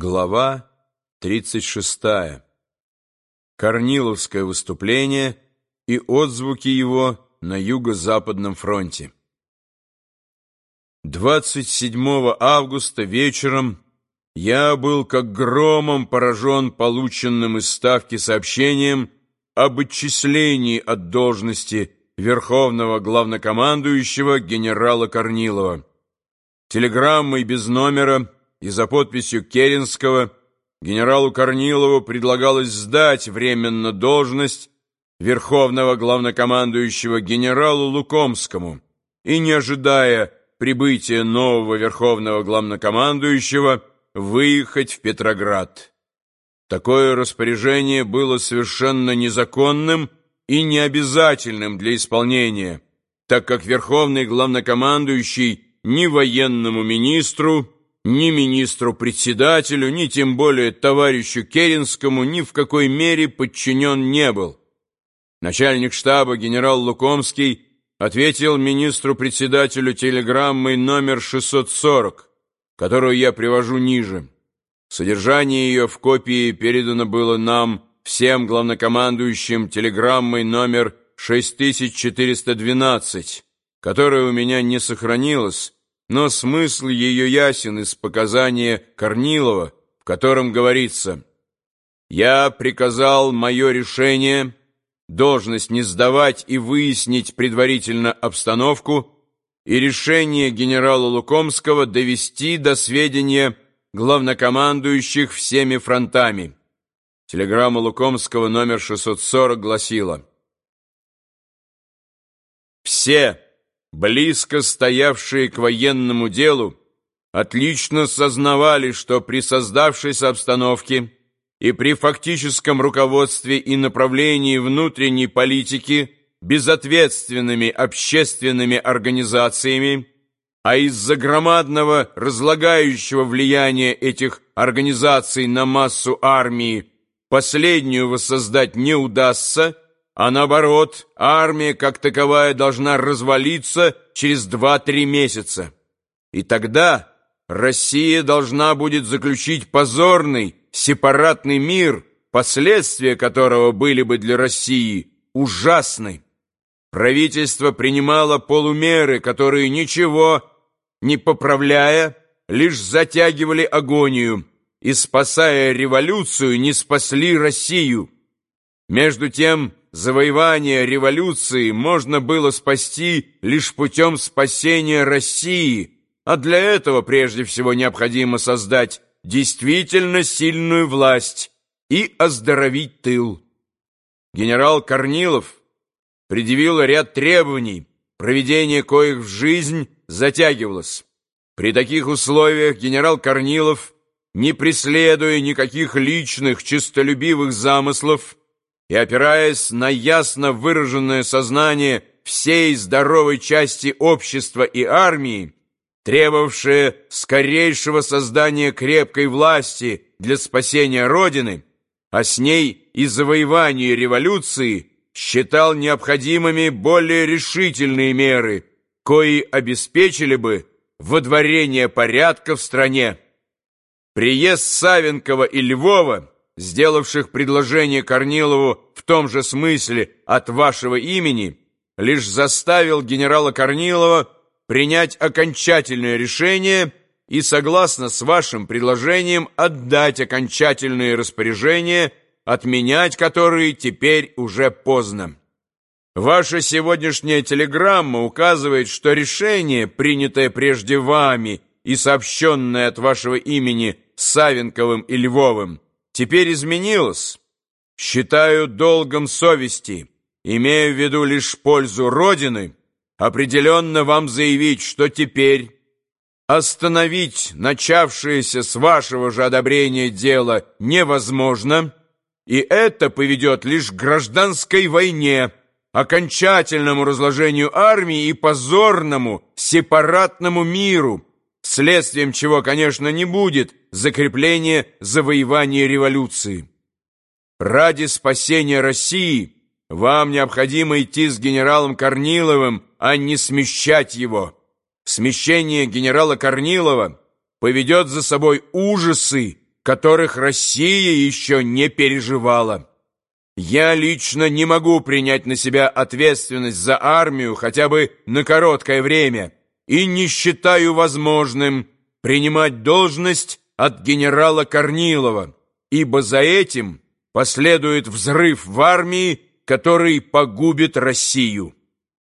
Глава 36. Корниловское выступление и отзвуки его на Юго-Западном фронте. 27 августа вечером я был как громом поражен полученным из Ставки сообщением об отчислении от должности Верховного Главнокомандующего генерала Корнилова. Телеграммой без номера и за подписью Керенского генералу Корнилову предлагалось сдать временно должность верховного главнокомандующего генералу Лукомскому и, не ожидая прибытия нового верховного главнокомандующего, выехать в Петроград. Такое распоряжение было совершенно незаконным и необязательным для исполнения, так как верховный главнокомандующий ни военному министру, ни министру-председателю, ни тем более товарищу Керенскому ни в какой мере подчинен не был. Начальник штаба генерал Лукомский ответил министру-председателю телеграммой номер 640, которую я привожу ниже. Содержание ее в копии передано было нам, всем главнокомандующим, телеграммой номер 6412, которая у меня не сохранилась, но смысл ее ясен из показания Корнилова, в котором говорится «Я приказал мое решение, должность не сдавать и выяснить предварительно обстановку и решение генерала Лукомского довести до сведения главнокомандующих всеми фронтами». Телеграмма Лукомского номер 640 гласила «Все» близко стоявшие к военному делу, отлично сознавали, что при создавшейся обстановке и при фактическом руководстве и направлении внутренней политики безответственными общественными организациями, а из-за громадного разлагающего влияния этих организаций на массу армии последнюю воссоздать не удастся, а наоборот, армия как таковая должна развалиться через 2-3 месяца. И тогда Россия должна будет заключить позорный, сепаратный мир, последствия которого были бы для России ужасны. Правительство принимало полумеры, которые ничего не поправляя, лишь затягивали агонию и, спасая революцию, не спасли Россию. Между тем, завоевание революции можно было спасти лишь путем спасения России, а для этого прежде всего необходимо создать действительно сильную власть и оздоровить тыл. Генерал Корнилов предъявил ряд требований, проведение коих в жизнь затягивалось. При таких условиях генерал Корнилов, не преследуя никаких личных честолюбивых замыслов, и опираясь на ясно выраженное сознание всей здоровой части общества и армии, требовавшее скорейшего создания крепкой власти для спасения Родины, а с ней и завоевания революции, считал необходимыми более решительные меры, кои обеспечили бы водворение порядка в стране. Приезд Савенкова и Львова сделавших предложение Корнилову в том же смысле от вашего имени, лишь заставил генерала Корнилова принять окончательное решение и, согласно с вашим предложением, отдать окончательные распоряжения, отменять которые теперь уже поздно. Ваша сегодняшняя телеграмма указывает, что решение, принятое прежде вами и сообщенное от вашего имени Савенковым и Львовым, теперь изменилось. Считаю долгом совести, имея в виду лишь пользу Родины, определенно вам заявить, что теперь остановить начавшееся с вашего же одобрения дело невозможно, и это поведет лишь к гражданской войне, окончательному разложению армии и позорному сепаратному миру, следствием чего, конечно, не будет закрепление завоевания революции. Ради спасения России вам необходимо идти с генералом Корниловым, а не смещать его. Смещение генерала Корнилова поведет за собой ужасы, которых Россия еще не переживала. Я лично не могу принять на себя ответственность за армию хотя бы на короткое время и не считаю возможным принимать должность от генерала Корнилова, ибо за этим последует взрыв в армии, который погубит Россию.